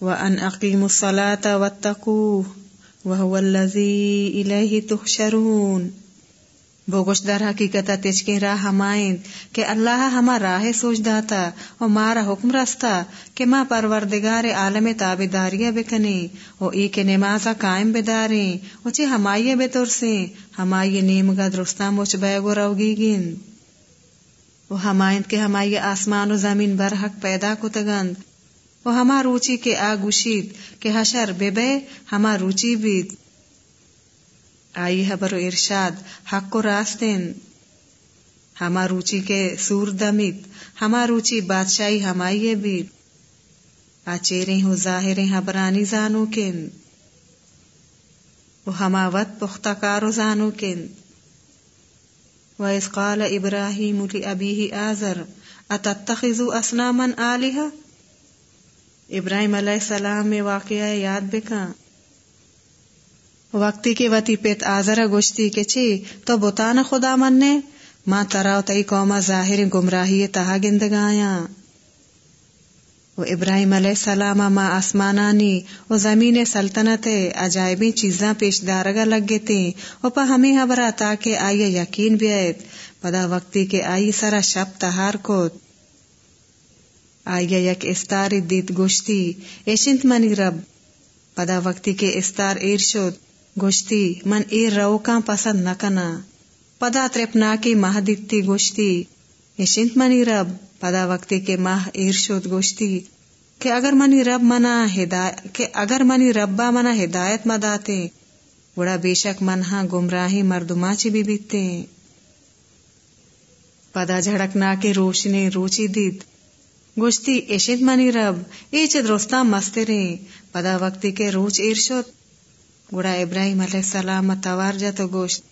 وأن أقيموا الصلاة واتقوه وهو الذي إليه تحشرون۔ بوگوش در حقیقت تچکے راہ ہمائیں کہ اللہ ہما راہ سوچ داتا و مارا حکم رستا کہ ماں پروردگار عالم تاب داریہ بکنے و ای کے نمازا قائم بداریں و چی ہمائیے بے ترسیں ہمائی نیم گا درستا مچ بیگو روگی گن۔ و ہمائیں کہ ہمائی آسمان و زمین برحق پیدا کتگند۔ و ہما روچی کے آگوشید کہ حشر بے بے ہما روچی بیت آئی حبر و ارشاد، حق و راستین ہما روچی کے سور دمت ہما روچی بادشاہی ہمائی بیت آچیریں ہو ظاہریں ہاں حبرانی زانو کن و ہما وط پختہ کارو زانو کن وَإِذْ قَالَ إِبْرَاهِيمُ لِأَبِيهِ آزَرَ أَتَتَّخِذُ أَصْنَامًا آلِهَةً؟ ابراہیم علیہ السلام میں واقعہ یاد بکا۔ وقتی کے وتی پیت آزرا گوشتی کے چی تو بتانا خدا مننے ماں تراؤ تئی قوما ظاہر گمراہی تہا گندگایا وہ ابراہیم علیہ السلام ماں آسمانانی و زمین سلطنت عجائبی چیزاں پیش دارگا لگ گئے تھے وہ پا ہمیں حبرا تاکہ آئیے یقین بھی بیعت پدا وقتی کے آئی سرا شب تہار کو آئیے یک استار دیت گوشتی ایشنت منی رب؟ پدا وقتی کے استار ایر شد، گوشتی، من ای روکاں پسند نکنا پدا ترپنا کی ماہ دیتی گوشتی یشنت منی رب؟ پدا وقتی کے ماہ ایرشود گوشتی، کہ اگر منی رب منا ہدایت کہ اگر منی ربا منا ہدایت مداتے بڑا بے شک منہا گمراہی مردما چی بھی بیتے۔ پدا جھڑکنا کے روشنی روچی دید گوشتی ایشت منی رب ایچ درستا مسترے پدا وقتی کے روچ ایرشود گڑا ابراہیم علیہ السلام توار تو گوشت.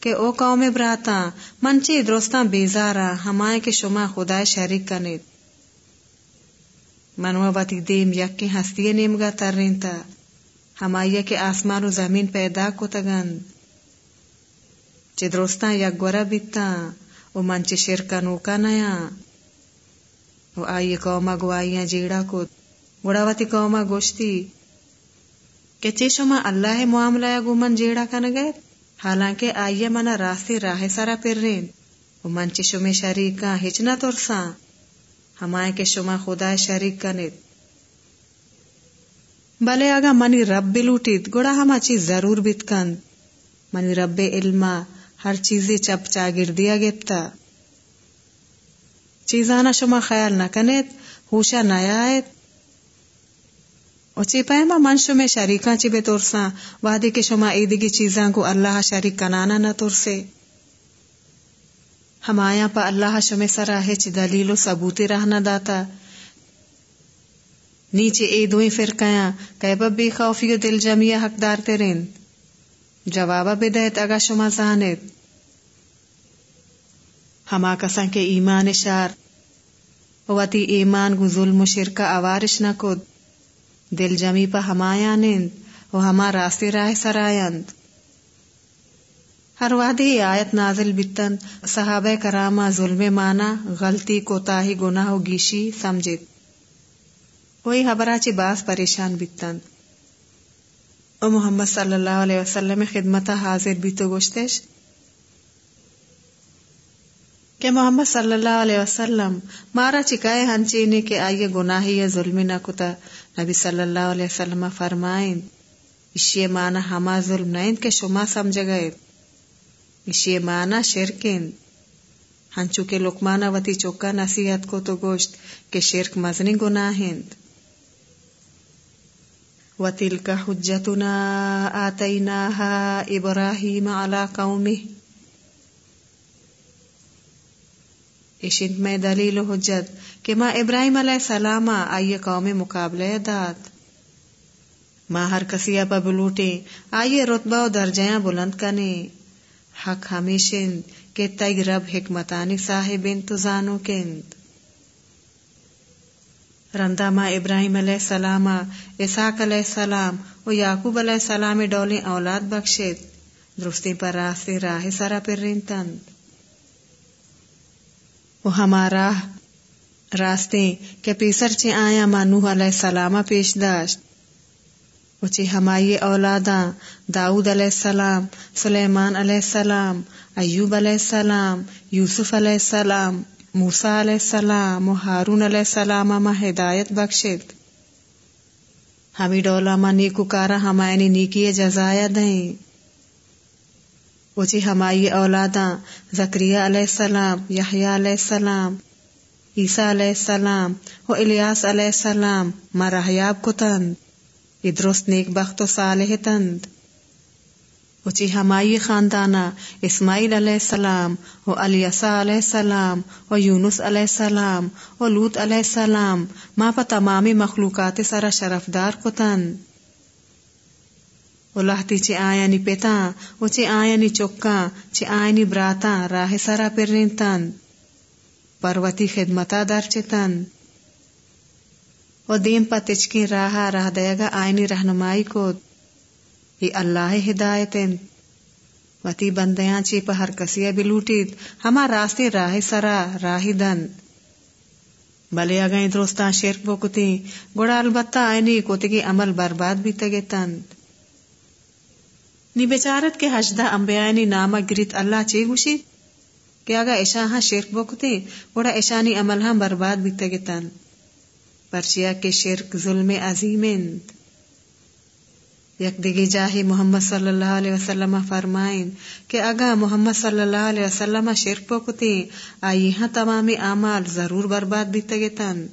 کہ او قوم براتا منچی درستاں بیزارا، ہمائے کے شما خدا شریک کنید. منوا باتی دیم یک کے ہستی نیمگا تر رینتا ہمائیے کے آسمان و زمین پیدا کو تگند چی درستاں یک گورا بیتا او منچی شرکا نوکا نیا. او آئی قوما گوائیاں جیڑا کو۔ گڑا واتی قوما گوشتی۔ کہ چی شما اللہ معاملہ گو جیڑا کن گئے؟ حالانکہ آئیے منا راستے راہ سارا پھر رین و من چی شما شریکا ہچنا ترسا ہمائے کے شما خدا شریک کنید۔ بلے اگا منی رب بلوٹید گوڑا ہما چیز ضرور بیت کند۔ منی رب علما ہر چیزی چپ چاگردیا گیتا چیزانا شما خیال نہ کنید، ہوشا نہ آئے چی پیما من شما شریکاں چی بے ترساں وادی کے شما ایدگی چیزاں کو اللہ شریک کنانا نہ ترسے. ہم آیا پا اللہ شما سراہے چی دلیل و ثبوتی رہنا داتا. نیچے اے دوئی فرقیاں کیبب بھی خوفی و دل جمعی حقدار تیرین جوابا بدایت اگا شما زانت ہما کسان کے ایمان شار واتی ایمان گو ظلم و شرکا آوارش نہ کد دل جمی پا ہمایا نند، و ہما راستے راہ سرایند۔ ہر وادی آیت نازل بتن، صحابہ کراما ظلم مانا، غلطی، کوتاہی، گناہ و گیشی سمجھت۔ وہی حبرا چی باس پریشان بتن۔ او محمد صلی اللہ علیہ وسلم خدمت حاضر بھی تو گوشتش۔ کہ محمد صلی اللہ علیہ وسلم مارا چکائے ہنچینے کے آئیے گناہی یا ظلمی نہ کتا۔ نبی صلی اللہ علیہ وسلم فرمائیں اشی مانا ہما ظلم نہیں کہ شما سمجھ گئے۔ اشی مانا شرکن ہنچو کے لکمانا وتی چوکا نصیحت کو تو گوشت کہ شرک مزنی گناہ وَتِلْكَ حُجَّتُنَا آتَيْنَاهَا إِبْرَاهِيمَ عَلَى قَوْمِهِ۔ اشنت میں دلیل حجت کہ ماں ابراہیم علیہ السلام آئیے قوم مقابلے دات ماں ہر کسی پا بلوٹے آئیے رتبہ و درجیاں بلند کنے حق ہمیشن کہ تیگ رب حکمتانی صاحب انتظانو کند۔ رندا ماں ابراہیم علیہ السلام اساق علیہ السلام و یعقوب علیہ السلام ڈولیں اولاد بخشید۔ درستی پر راستے راہ سرا پر رینتند وہ ہمارا راستے کے پیسر چے آیا مانوح علیہ السلام پیش داشت۔ اچھی ہمائی اولادا داؤد علیہ السلام، سلیمان علیہ السلام، ایوب علیہ السلام، یوسف علیہ السلام موسا علیہ السلام و ہارون علیہ السلام ما ہدایت بخشت ہمی ڈولا ما نیکو کارا ہمائنی نیکی جزایا دیں۔ اچھی ہمائی اولادا زکریہ علیہ السلام، یحییٰ علیہ السلام، عیسیٰ علیہ السلام و الیاس علیہ السلام ما کو تند درست نیک بخت و صالح تند۔ اچھی ہمائی خاندانا اسماعیل علیہ السلام و علیسا علیہ السلام و یونس علیہ السلام و لوت علیہ السلام، ما پا تمامی مخلوقات سرا شرفدار کتن و لہتی چی آیانی پیتا و چی آیانی چکا چی آیانی براتا راہ سرا پر رینتن پروتی خدمتا در چتن و دین پا تچکی راہا راہ دے گا آئینی رہنمائی کو یہ اللہ ہدایت وتی بندیاں چی پا ہر کسی بھی لوٹید ہما راستے راہ سرا راہ دن بلے اگائیں درستان شرک بکتی گوڑا البتہ آئینی کوتگی عمل برباد بھی تگے تند نی بیچارت کے حجدہ امبیانی نامہ گریت اللہ چی گوشی؟ کہ اگا ایشا ہاں شرک بکتی گوڑا ایشانی عمل ہاں برباد بھی تگے تند پرچیا کے شرک ظلم عظیم یک دگی جاہی محمد صلی اللہ علیہ وسلم فرمائن کہ اگا محمد صلی اللہ علیہ وسلم شرک پکتی آئی ہاں تمامی اعمال ضرور برباد بھی تگتن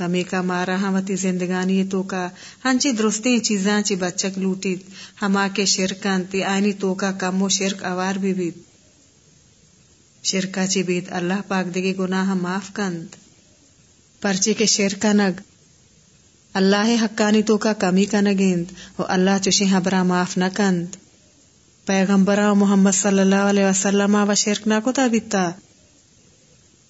تمی کا مارا ہاں وتی زندگانی تو کا۔ ہنچی درستی چیزاں چی بچک لوٹیت ہما کے شرکن تی آئینی تو کا کم و شرک اوار بھی بیت۔ شرکا چی بیت اللہ پاک دگی گناہ معاف کند۔ پرچی کے شیر کا نگ۔ اللہ حقانی تو کا کمی کا نگیند۔ و اللہ چشی حبرا معاف نہ کند۔ پیغمبرا محمد صلی اللہ علیہ وسلم و شرک نہ کو تا بیتا۔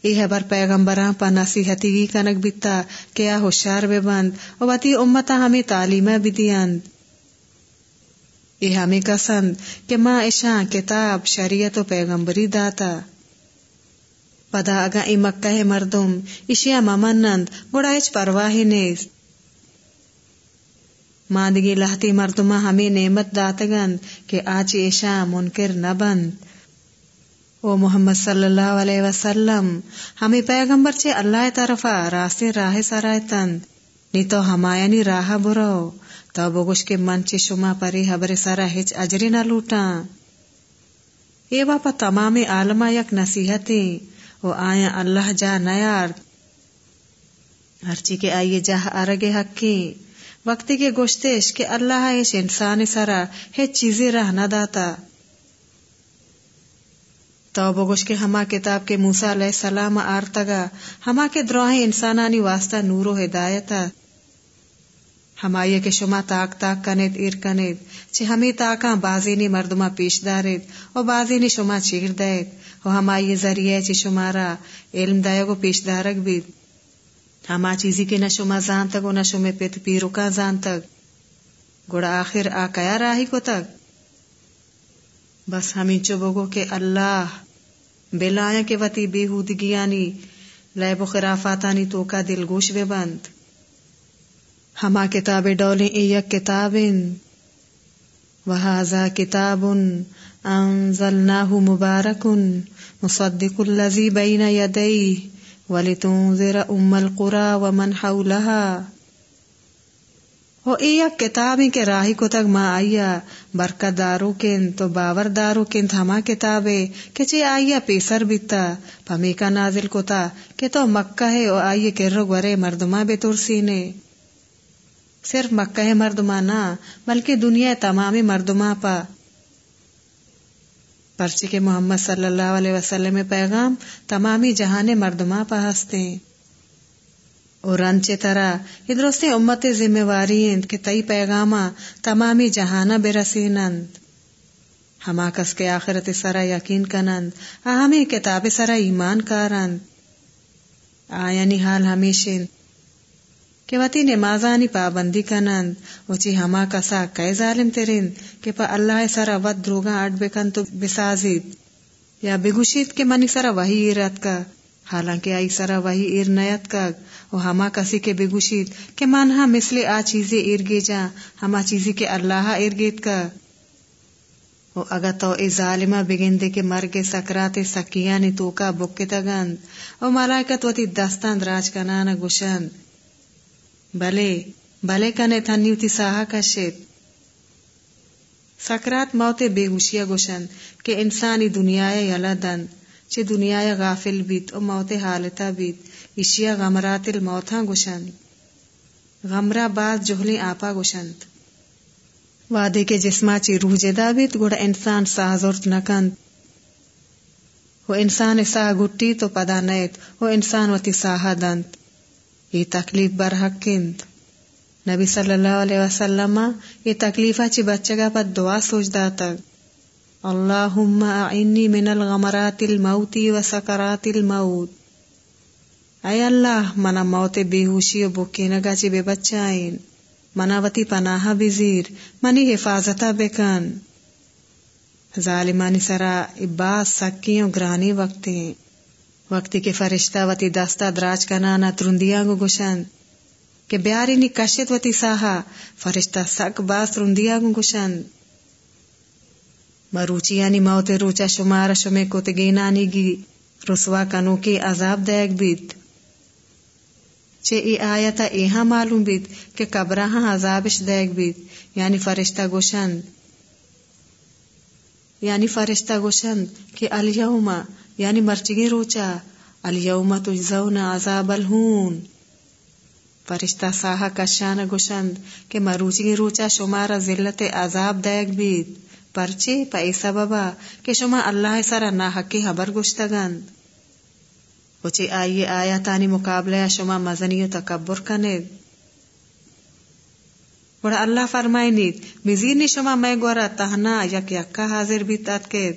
یہ حبر پیغمبرا پا نصیحتی گی کنک بیتا کیا ہوشیار بے بند و باتی امتا ہمیں تعلیم بھی دیند یہ ہمیں کسند کہ ماں اشاں کتاب شریعت و پیغمبری داتا پدا اگا ای مکہ مردم اشیا ممنند گوڑا اچ پرواہی نیست ماندگی لہتی مردمہ ہمیں نعمت داتگند کہ آج ایشا منکر نہ بند او محمد صلی اللہ علیہ وسلم ہمیں پیغمبر چے اللہ طرفا راستے راہ سرائے تند نی تو ہمایانی راہ برو تو بگوش کے من چے شما پری حبر سرا ہچ اجری نہ لوٹا اے باپا تمام عالمہ یک نصیحتیں وہ آیا اللہ جا نیار ہرچی کے آئیے جاہ ارگے حقی وقتی کے گوشتش کہ اللہ ایش انسان سرا ہے چیزیں رہ نہ داتا تو بگوش کے ہما کتاب کے موسا علیہ السلام آرتگا، ہما کے دروہ انسانانی واسطہ نور و ہدایتا ہمائی کے شما تاک تاک کنید، ایر کنید چھ ہمیں تاکاں بازینی مردمہ پیش دارید اور بازینی شما چیر دید۔ و ہمائی ذریعے چی شمارا علم دائے گو پیش دارک بید۔ ہما چیزی کے نہ شما زان تک و نہ شما پیت پیرو کا زان تک گوڑا آخر آکایا راہی کو تک بس ہمیں چوبگو کہ اللہ بلایا کے وتی بے ہودگیانی لیب و خرافاتانی تو کا دل گوش بے بند۔ ہما کتاب ڈولیں ایک کتابن وہذا کتاب انزلناه مبارك مصدق الذي بين يديه ولتنذر ام القرى ومن حولها ہو ایا کتابی کے راہی کو تک ماں آئیا برکت دارو کن تو باور دارو کن تھما کتابے کہ چے آئیا پیسر بیتا پمی کا نازل کو تا، کہ تو مکہ ہے او آئیے کرو گورے مردمہ بے ترسینے۔ صرف مکہ مردمہ نہ، بلکہ دنیا تمامی مردمہ پا۔ پرچی کے محمد صلی اللہ علیہ وسلم پیغام تمامی جہان مردما پا ہستے اور انچے طرح ادرستے امت ذمہ واری کہ تئی پیغاما تمامی جہانا بے رسینند ہما کس کے آخرت سرا یقین کنند اہمی کتاب سرا ایمان کارند۔ آیانی حال ہمیشہ کہ وتی نمازانی پابندی کنند۔ وچی ہما کسا کئی ظالم ترین، کہ پا اللہ سرا ود دروگا اڈ بکن تو بسازید یا بگوشید کہ منی سرا وحی ایرات کا حالانکہ آئی سرا وہی ایر نیت کگ و ہما کسی کے بگوشید کہ منہا مثل آ چیزیں ارگے جا ہما چیزی کے اللہ ارگیت کا۔ و اگا تو ای ظالمہ بگندے کے مرگ سکرات سکیانی توکا بکے تگند و ملائکت وتی دستان راج کنانا گوشند۔ بلے بلے کنے تھنیوتی ساہا کشید۔ سکرات موت بے ہوشیا گوشن کہ انسانی دنیا یلا دن چھ دنیا غافل بیت، او موت حالتا بیت۔ اشیا غمرات الموتاں گوشن غمرا بعد جہلی آپا گوشند۔ وعدے کے جسما چی روح جدا بیت، گوڑا انسان ساہ زورت نکند۔ وہ انسان ساہ گٹی تو پدا نیت وہ انسان وتی ساہ دند۔ یہ تکلیف برحق کند۔ نبی صلی اللہ علیہ وسلم یہ تکلیفہ چی بچگا پر دعا سوچ دا تک۔ اللہم اعنی من الغمرات الموتی و سکرات الموت۔ اے اللہ منا موت بیہوشی و بکی نگا چی بے بچائیں منا وتی پناہ بزیر منی حفاظتہ بکن ظالمانی سرا عباس سکیوں گرانی وقتی وقتی کے فرشتہ وتی دستا دراج کنانا ترندیاں گو گوشند کہ بیاری نی کشت وتی ساہا فرشتہ سک باس رندیا گنگوشن مروچی یعنی موت روچا شمار شمے کو تگینانی گی رسوا کنو کی عذاب دیگ بیت چے ای آیتا ایہا معلوم بیت کہ قبرہاں عذابش دیگ بیت یعنی فرشتہ گوشند. یعنی فرشتہ گوشند کہ الیوما یعنی مرچگی روچا الیوما تجزون عذاب الہون. فرشتہ ساہا کشان گوشند کہ مروچی روچا شمارا ذلت عذاب دیگ بیت پرچے پا سببا کہ شما اللہ سارا نا حقی حبر گوشتگند. وچے آئیے آیا تانی مقابلہ شما مزنی و تکبر کنید بڑا اللہ فرمائی نیت مزیر شما میں گورا تہنا یک یکا حاضر بھی تات کے۔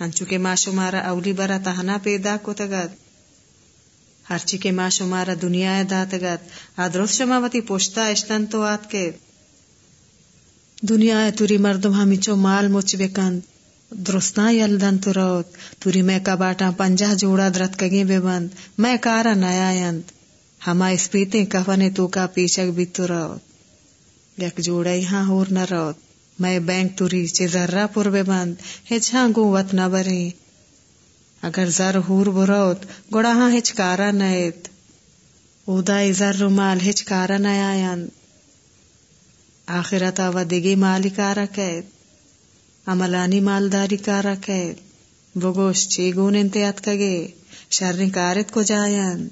ہنچو کے ما شمارا اولی برا تہنا پیدا کو تگد ہرچی کے ماں شمارا دنیا داتگت آدرس شماوتی پوشتا اشتن تو آت کے۔ دنیا توری مردم ہمی چو مال مچ بکند۔ درستنا یلدن تو روت، توری میں کباٹا پنجہ جوڑا درت کگی بے بند، میں کارا نیا یند، ہما اس پیتے کفنے تو کا پیچک بھی تو روت۔ یک جوڑا یہاں ہور نہ روت، میں بینک توری چے ذرہ پور بے بند ہچھاں گو وط نہ بریں اگر زر ہور بروت گوڑا ہاں ہچکارا نیت اودا زر مال ہچکارا نیاین آخرتا و دگی مالی کارا کید عملانی مالداری کارا کید بگوش چی گون انتیات کگے شرن کارت کو جائن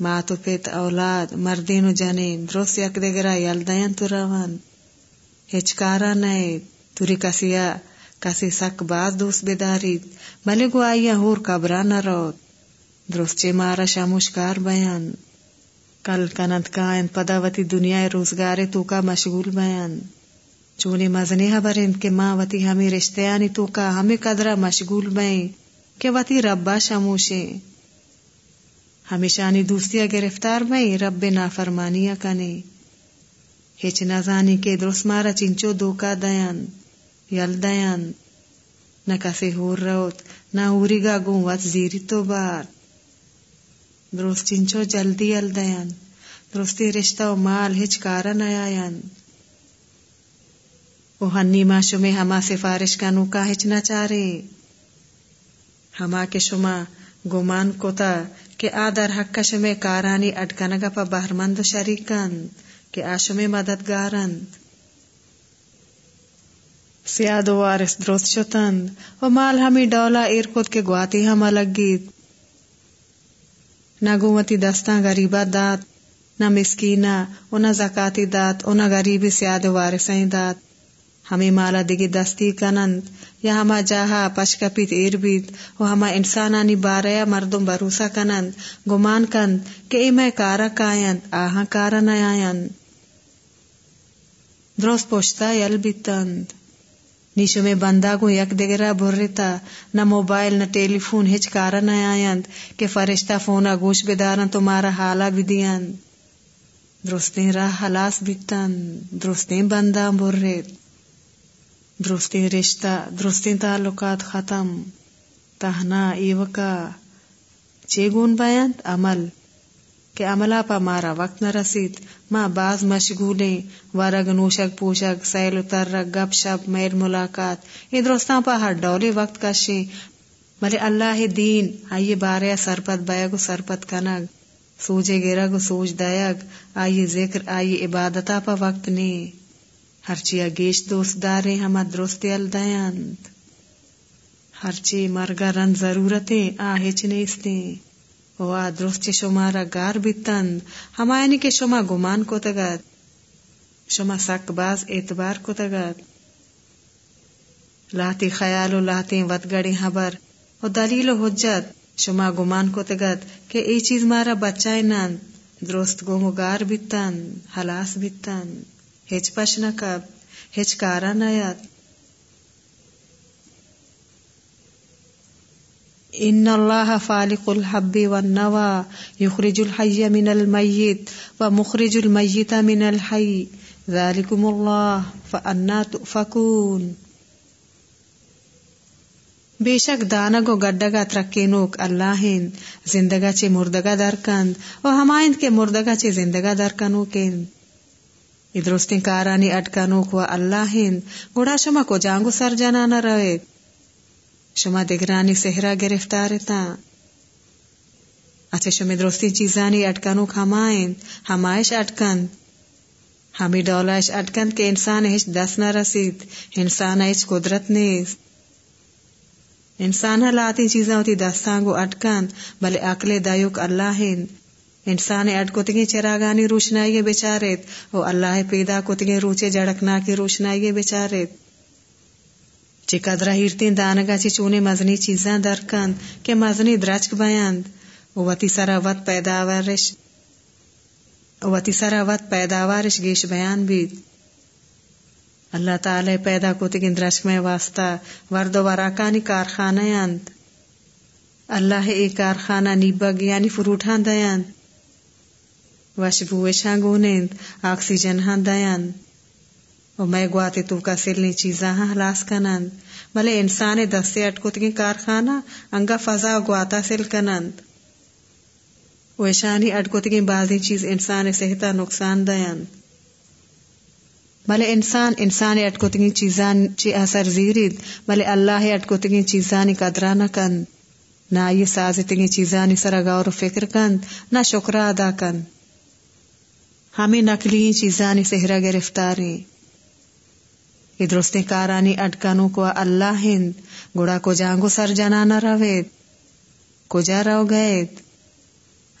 ماتو پیت اولاد مردین و جنین درست یک دگرہ یلدین تو روان ہچکارا نیت توری کسیا کسی سک باز دوست بدارید بلے گو آئی ہور کبرا نہ روت درست چے مارا شاموشکار بیان کل کنت کائن پداوتی دنیا روزگار تو کا مشغول بیان چونی مزنی حبرند کے ماں وتی ہمیں رشتیانی تو کا ہمیں قدرہ مشغول بین کہ وتی ربا شموشیں۔ ہمیشانی دوستیا گرفتار بین رب نافرمانیا کنے ہچ نزانی کے درست مارا چنچو دوکا دیان، یل دیان۔ نہ کسی ہور روت، نہ اوری گا گوں وات زیری تو بار۔ درست چنچو جلدی یل دیان، درستی رشتہ و مال ہچ کارا نیایان او ہنی ما شمی ہما سفارش کا نوکا ہچ نہ چارے۔ ہما کے شما گمان کوتا کہ آدر حق کا شمی کارانی اٹکنگا پا بہرمند شریکند کہ آشمی مددگارند سیاد وارس درست شتند و مال ہمی ڈولا ایرکوت کے گواتی ہم الگ گیت نہ گومتی دستاں دات، نہ مسکینا او نہ زکاتی دات او نہ غریبی سیاد وارسیں دات۔ ہمیں مالا دگی دستی کنند، یا ہما جاہا پشکپیت ایر بیت، و ہما انسانانی باریا مردم بروسا کنند، گمان کند کہ ای میں کارا کائند، آہاں کارا نیایند۔ درست پوشتا یل بیتند۔ نیشو میں بندہ کو یک دگرا برتا نہ موبائل نہ ٹیلی فون ہچ کارا نہ کہ فرشتہ فونا گوش بدارن تمہارا حالا بھی درستیں راہ حلاس بیتن درستیں بندہ برت درستیں رشتہ درستیں تعلقات ختم، تہنا ایوکا، چیگون بیانت عمل، کہ عملہ پا مارا وقت نہ رسید ماں باز مشغولیں ورگ نوشک پوشک، سیل ترک، گپ شپ، میل ملاقات، یہ درستان پا ہر ڈولے وقت کشیں بلے اللہ دین، آئیے بارے سرپت بیگ سرپت کنگ، سوجے گرگ سوج دیگ، آئیے ذکر، آئیے عبادتا پا وقت نے ہر چیا گیش دوست دارے، ہما درست الدیانت ہر چی مرگا رن ضرورتیں آ ہچنے استیں وا درست شمارا گار بیتند۔ ہمائنی یعنی کے شما گمان کو تگت شما سک باز اعتبار کو تگت لاتی خیال و لاتی ود گڑی حبر۔ و دلیل و حجت، شما گمان کو تگت کہ ای چیز مارا بچائے نند درست گو گار بیتند، حلاس بیتند۔ ہچ پش نکب ہچ کارا ان اللہ فالق الحب والنوا يخرج الحي من الميت ومخرج الميت من الحي ذلكم الله فانا تؤفكون بے شک دانگ و گڈگا ترکے نوک اللہ زندگا چے مردگا درکند و ہمائند کے مردگا چے زندگا درکنو کند کارانی اٹکنوک و اللہ ہند گوڑا شما کو جانگو سر جنانا روید شما دگرانی سہرا گرفتار تا اچھا شما درستی چیزانی اٹکنو کھمائیں ہمائش اٹکن ہمیں ڈولائش اٹکن کہ انسان ہش دس نہ رسید انسان ہش قدرت نیست انسان لاتی چیزاں ہوتی دستان گو اٹکن بلے اکلے دایوک اللہ ہن انسان اٹکو تگی چراغانی روشنائی بچارت او اللہ پیدا کو تگی روچے جڑکنا کی روشنائی بچارت چی قدرہ ہیرتین دانگا چی چونے مزنی چیزاں درکند، کہ مزنی درچک بیاند۔ وتی سرا وط پیداوارش وتی سرا وط پیداوارش گیش بیان بید۔ اللہ تعالی پیدا کو تکن درچک میں واسطہ ورد و وراکانی کارخانہ یاند اللہ ای کارخانہ نیبگ یعنی فروٹان دیاند۔ وشبوشاں گونند آکسیجن ہاں دیاند و میں گواتے تو کا سلنی چیزاں ہاں ہلاس کنند بلے انسان دستے اٹکتگی کارخانہ انگا فضا گواتا سل کنند و ایشانی اٹکتگی بازی چیز انسان صحتا نقصان دیند بلے انسان انسان اٹکتگی چیزان چی اثر زیرید بلے اللہ اٹکتگی چیزانی قدرہ نہ کند نہ یہ سازتگی چیزانی سر غور و فکر کند نہ شکرہ ادا کند ہمیں نقلی چیزانی سہرا گرفتاری یہ درست کارانی اٹکانو کو اللہ ہند۔ گڑا کو جانگو سر جنانا روید۔ کجا رو گئے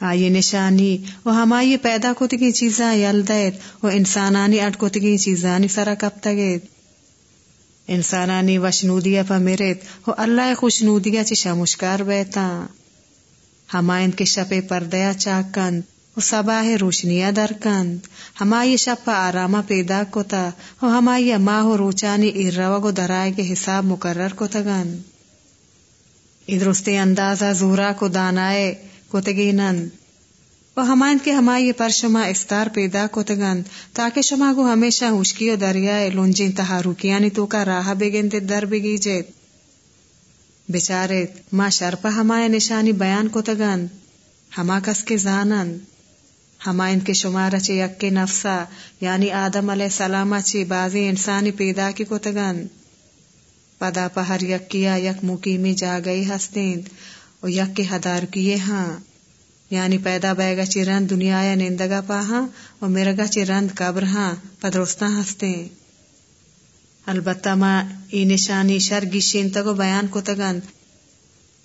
آئی نشانی۔ وہ ہمائی پیدا کتگی چیزاں یل دیت وہ انسانانی اٹ کتگی چیزانی سرا کب تگید۔ انسانانی وشنودیا پا میرت وہ اللہ خوشنودیا چی شمشکار بیتا۔ ہمائند کے شپے پردیا چاکند۔ و سباہ روشنیا درکند ہمائی شپ آراما پیدا کوتا و ہمائی ماہ روچانی روگ درائے کے حساب مقرر کو تگن ادرستے اندازہ زورا کو دانائے کو نند و ہمائن کے ہمائی پر شما استار پیدا کو تگن تاکہ شما کو ہمیشہ ہوشکی و دریائے لونجین تہاروکیانی تو کا راہ بگن در بگی جیت بچارت ما شرپا ہمائے نشانی بیان کو تگن ہما کس کے زانند ہمائن کے شمار چے یک نفسا یعنی آدم علیہ السلام چے بازی انسانی پیدا کی کو تگن پدا پہر یک کیا یک مقیمی جا گئی ہستین اور یک کے ہدار کیے ہاں۔ یعنی پیدا بیگا چی رند دنیا یا نندگا پاہاں اور میرگا چی رند قبر ہاں پدرستہ ہستیں البتہ ما ای نشانی شرگی شین تگو بیان کو تگن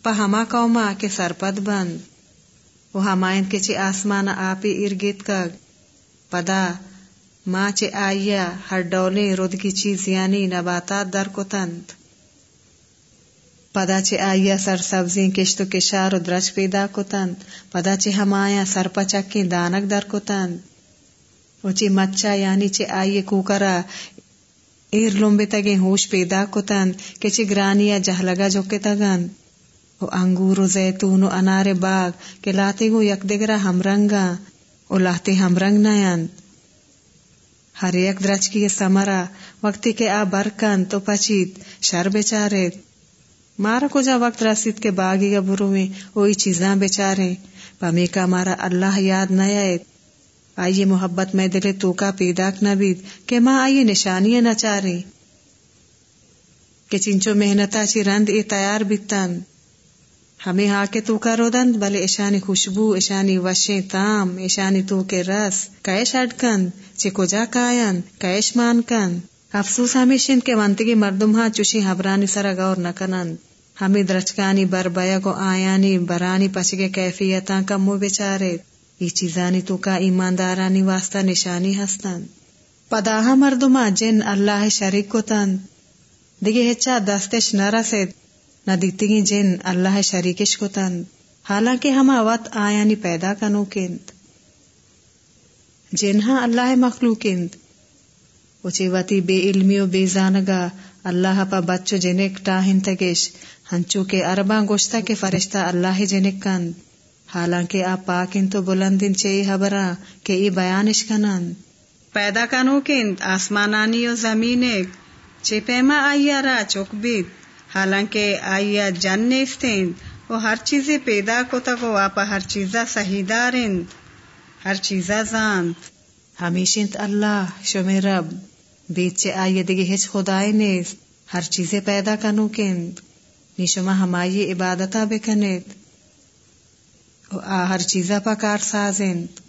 پا ہما قوما کے سرپد بند۔ وہ ہمائن کے چے آسمان آپی ارگت کا پدا، ماں چے آئیا ہر ڈولے رود کی چیز یعنی نباتات در کو تند۔ پدا چے آئیا سر سبزیں کشت و کشار و درج پیدا کو تند۔ پدا چے ہم آیا سر پچکی دانک در کو تند۔ و مچا یعنی چے آئیے کوکرا ایر لمبے تگیں ہوش پیدا کو تند۔ کہ چے گرانیا جہلگا جو کے تگند۔ او انگور و زیتون و انار باغ کے لاتے گو یک دگرا ہم رنگا او لاتے ہم رنگ نیند ہر یک درچ کی سمرا وقتی کے آ برکن تو پچیت شر بچارت مارا کو جا وقت رسید کے باغی برو میں وہی چیزاں بیچارے پمی کا مارا اللہ یاد نہ آئے آئیے محبت میں دلے تو کا پیدا نہ بید کہ ماں آئیے نشانیاں نہ چارے کہ چنچو محنتا چی رند ای تیار بیتن ہمیں ہاں کے تو کا رودند بلے ایشانی خوشبو، ایشانی وشیں تام، ایشانی تو کے رس، کیش اڈکن چی کجا کائن کیش مان کن افسوس ہمیشن کے منتگی مردم ہاں چوشی حبرانی سرا غور نکنند ہمیں درچکانی بر بیا کو آیانی، برانی پچگے کیفیتاں کا مو بیچارے۔ یہ چیزانی تو کا ایماندارانی واسطہ نشانی ہستن پداہا مردما جن اللہ شریک کو تن دیگے ہچا دستش نہ نہ دیتی جن اللہ شریکش کو تن حالانکہ ہما وط آیانی پیدا کنو کند۔ جنہا اللہ مخلوقند اچھی وتی بے علمی و بے زانگا، اللہ پا بچو جنک ٹاہن تگش۔ ہنچو کے ارباں گوشتا کے فرشتہ اللہ جنک کند۔ حالانکہ آپ پاکن تو بلندن چی حبرا، کہ ای بیانش کنن پیدا کنو کند، آسمانانی و زمینک۔ چی پیما آئیا را چک بید حالانکہ آئیا جن نیستین، وہ ہر چیز پیدا کو تک واپا ہر چیزا صحیح دارند ہر چیزا زانت ہمیشنت اللہ شمی رب، بیچ چے آئیے دیگے ہچ خدای نیست، ہر چیزیں پیدا کنو کند۔ نی شما ہمائی عبادتا بکنید و آ ہر چیزا پا کار سازند۔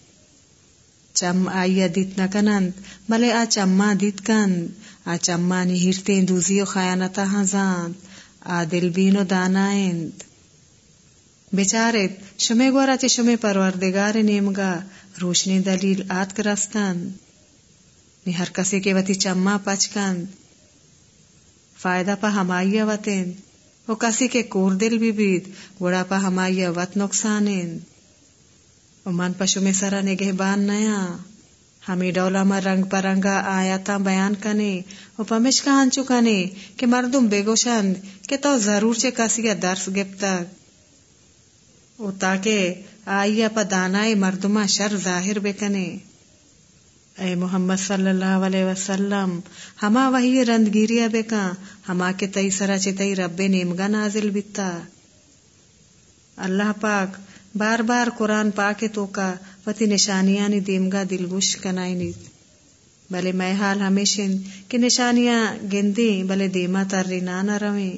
چم آئیے دیت نکنند بلے آ چما دیت کند۔ آ چما نی ہرتیں دوزی و خیانتا ہاں زاند آ دل بین و دانائند بیچارت شمی گورا چے شمی پروردگار نیمگا روشنی دلیل آت کرستند نی ہر کسی کے وتی چما پچکن فائدہ پا ہمائی وطن وہ کسی کے کور دل بھی بیت گوڑا پا ہمائی وط نقصان من پشو میں سرا نگہ بان نیا۔ ہمیں ڈولا میں رنگ پرنگا آیا تا بیان کنے وہ پمش کہان چکانے کہ مردم بے گوشند کہ تو ضرور چے کسی درس گپتا او تاکہ آئیا پا دانائی مردمہ شر ظاہر بکنے اے محمد صلی اللہ علیہ وسلم، ہما وہی رند گیریا بے کا ہما کے تئی سرا چی رب نیمگا نازل بیتا۔ اللہ پاک بار بار قرآن پاک تو کا وتی نشانیاں نی دیمگا دل گوش کنائی نیت بلے میں حال ہمیشن کہ نشانیاں گندی، بلے دیما تر نہ رویں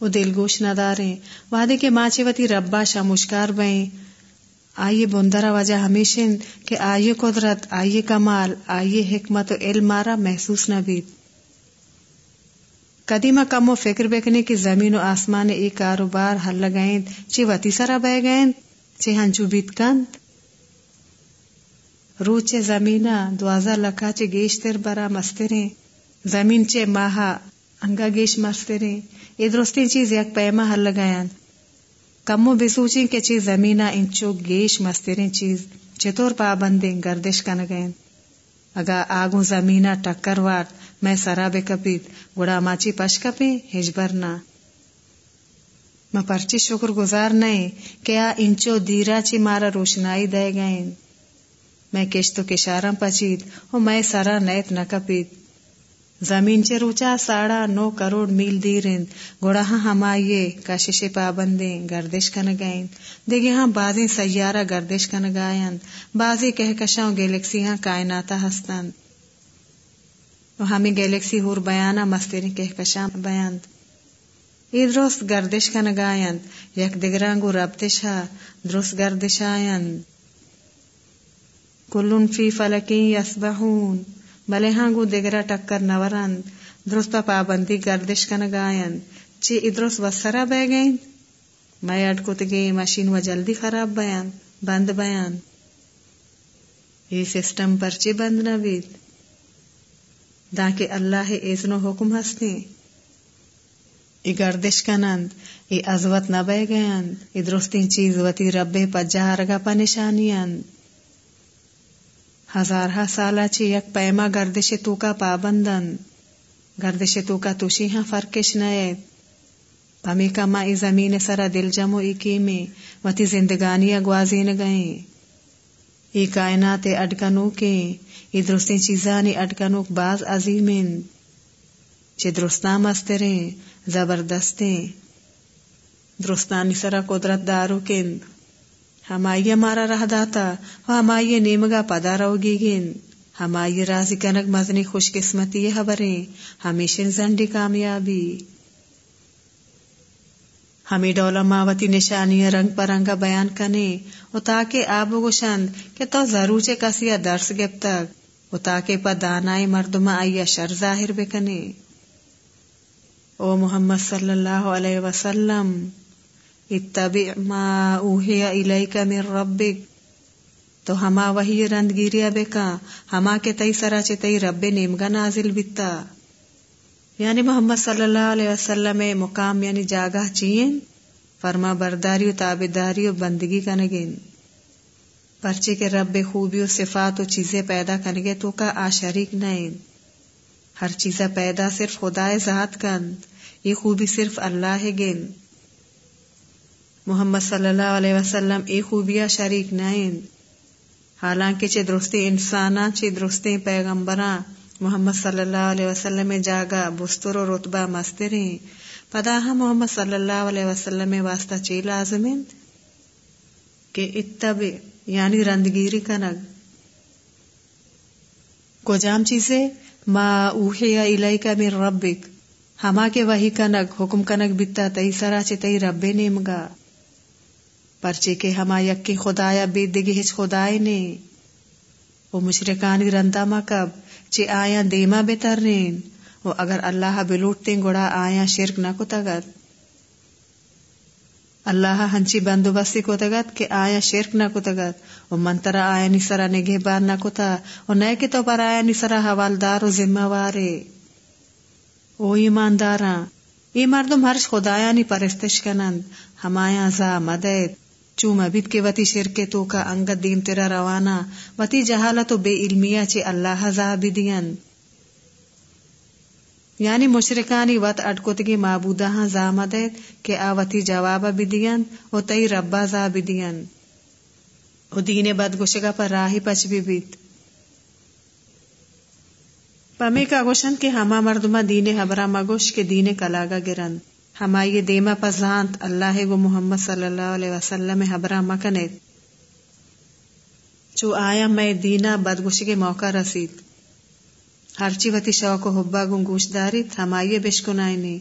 وہ دل گوش نہ داریں وعدے کے ماچے وتی ربا شامشکار بائیں آئیے بندرا وجہ ہمیشہ کہ آئیے قدرت، آئیے کمال، آئیے حکمت و علم مارا محسوس نہ بھی قدیمہ کم و فکر بیکنے کی زمین و آسمان ایک کاروبار حل لگائیں چی وتی سرا بہ گئیں چی ہنچو بیت کند. رو چے زمینہ، دوازہ لکھا چے گیشتر برا مستریں، زمین چے ماہا، انگا گیش مستریں۔ ادرستی چیز یک پیما حل لگائیں کمو بے سوچیں کہ چیز زمینہ انچو گیش مستریں چیز چطور پابندیں گردش کن گئیں۔ اگا آگو زمینہ ٹکر وار، میں سرا بے کپیت، گڑا ماچی پش کپیں ہجبرنا میں پرچی شکر گزار نہیں کیا انچو دیرا چی مارا روشنائی دے گئیں۔ میں کشتو کشارم پچیت اور میں سرا نیت نہ کپیت۔ زمین چے روچا ساڑا، نو کروڑ میل دیرند۔ گوڑا ہاں ہمائیے کشش پابندیں، گردش کن گئیں دیگے ہاں بازی سیارہ گردش کن گائیں بازی کہکشاں گیلیکسی ہاں کائناتا ہستند۔ و ہمیں گیلیکسی ہور بیانا مستری کہکشاں بیاند۔ ای درست گردش کن گائیں یک دگرانگو ربتش ہا، درست گردش آئیں کلن فی فلکی یسبحون۔ بلے ہاں گو دگرا ٹکر نورند، درست پابندی گردش کن گائن۔ چی ادرس و سرا بے گئیں میں اٹکت گئی مشین و جلدی خراب بیان، بند بیان۔ یہ سسٹم پر چی بند نہ بید تاکہ اللہ ایزن و حکم ہستے ای گردش کنند، ای ازوت نہ بے گیند ای درستی چیز وتی رب پجہ رگا پا نشانیاند۔ ہزارہ سالہ چی یک پیما گردش تو کا پابندن، گردش تو کا توشی ہاں فرکش نئے پمی کا ما ای زمین سرا دل جمو ای کیمی، وتی زندگانی اگوازین گئیں ای کائنات اڈکنو کے ای درستی چیزانی اڈکنوک باز عظیمین۔ چے درستان مستریں، زبردستیں۔ درستانی سرا قدرت دارو کند ہمائی مارا رہ داتا، و ہمائی نیمگا پدا رو گی گن ہمائی رازی کنک مزنی خوش قسمتی خبریں ہمیشہ زنڈی کامیابی۔ ہمیں ڈولا ماوتی نشانی رنگ پرنگا بیان کنے۔ و تاکہ آب گوشند کہ تو ضرور چے کسی درس گپ تک۔ و تاکہ پا دانائی مردم آئی شر ظاہر بکنے۔ او محمد صلی اللہ علیہ وسلم۔ اتبع ما اوہی الیک من ربک. تو ہما وہی رند گیریا بکا ہما کے تئی سرا چے تئی رب نیمگا نازل بیتا. یعنی محمد صلی اللہ علیہ وسلم مقام یعنی جاگہ چین. فرما برداری و تابداری و بندگی کا نگین پرچے کے رب خوبی و صفات و چیزیں پیدا کرنے تو کا آشریک نہیں ہر چیز پیدا صرف خدا ذات کند. یہ خوبی صرف اللہ گن محمد صلی اللہ علیہ وسلم اے خوبیا شریک نہیں حالانکہ چے درستی انسانا چے درستی پیغمبراں، محمد صلی اللہ علیہ وسلم جاگا بستر و رتبہ مستریں پدا ہم محمد صلی اللہ علیہ وسلم واسطہ چی لازمند کہ اتب یعنی رندگیری کنگ۔ کو جام چیزیں ما اوحی الیکا من ربک۔ ہما کے وہی کنگ، حکم کنگ بیتا تئی سرا چی تئی رب نیمگا پرچے کے ہما یکی خدایا بید دگی ہچ خدای نے وہ مشرکانی رندا مکب چی آیا دیما بترین و اگر اللہ بلوٹتے گوڑا آیا شرک نہ کو تگت اللہ ہنچی بندوبستی کو تگت کہ آیا شرک نہ کو تگت و منترا آیا نسرا نگہ بار نہ کو تا و نئے کے تو پر آیا نسرا حوالدار و ذمہ وارے۔ او ایمانداراں، ای مردم ہرش خدایا نی پرستش کنند۔ ہمایا زا مدد چوم ابید کے وتی شرکے تو کا انگت دین تیرا روانہ وتی جہالت و بے علمیہ چے اللہ زابدین یعنی مشرکانی وط اٹکتگی معبودہ ہاں زامدت کہ آوتی جواب بدین و تئی ربا زابدین و دین بدگوشگا پر راہی پچ بھی بیت۔ پمی کا گوشن کے ہما مردمہ دین حبرہ مگوش کے دین کلاگا گرند ہمائی دیما پزانت اللہ و محمد صلی اللہ علیہ وسلم حبرہ مکنت چو آیا میں دینا بدگوشی کے موقع رسید۔ ہرچی وتی شوق و حبا گن گوش دارت ہمائی بشکنائنی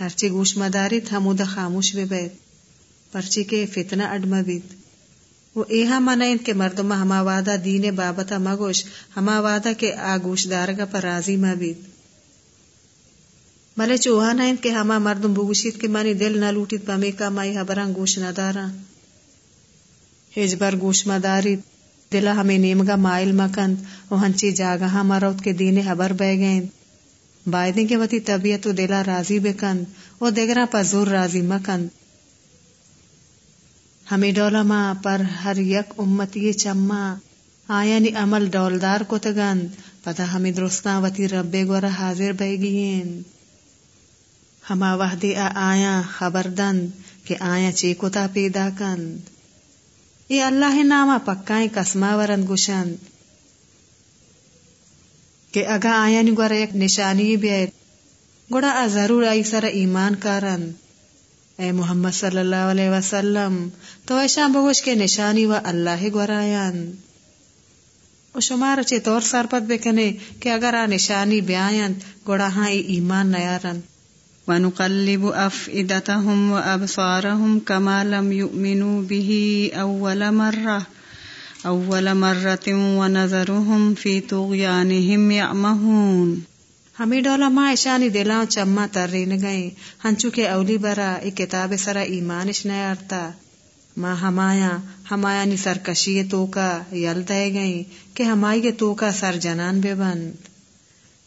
ہرچی گوش مدارت ہمودا خاموش بے بیت۔ پرچی کے فتنہ اڈم بیت۔ وہ ایہا منائن کے مردمہ ہما وعدہ دین بابتا مگوش، ہما وعدہ کے آگوش دارگا پر راضی مبید ملے چوہانا ان کے ہما مردم بوگوشید کے مانی دل نہ لوٹید پمی کا مائی حبران گوش نہ دارا۔ ہج بر گوش مداری دلا ہمیں نیمگا مائل مکند و ہنچی جاگہاں مروت کے دین حبر بے گئیں بائدیں کے وتی طبیعت و دلا راضی بکند و دیگرہ پا زور راضی مکند ہمیں ڈولا ما پر ہر یک امتی چما۔ آیا نی عمل ڈولدار کو تگند۔ پتہ ہمیں درستان وتی رب گورا حاضر بے گئیں ہما وحدی آیا خبردند کہ آیا چیکوتا پیدا کند یہ اللہ نامہ پکائیں کسما ورند گوشند کہ اگا آیا نگوار ایک نشانی بیت۔ گوڑا آ ضرور آئی سر ایمان کارند اے محمد صلی اللہ علیہ وسلم، تو ایشا بگوش کے نشانی و اللہ گورائن و شمار چے طور سرپت بکنے کہ اگر آ نشانی بیائن گوڑا ہاں ای ایمان نیارند ونقلب أفئدتهم وأبصارهم كما لم يؤمنوا به أول مرة. أول مرة ونذرهم في طغيانهم يعمهون. ہمیں ڈولا ماں ایشانی دلاں چما ترین گئے ہنچو کے اولی برا ای کتاب سرا ایمانش نیارتا ماں ہمایا ہمایا نی سرکشی تو کا یل دے گئیں کہ ہمائی تو کا سر جنان بے بند۔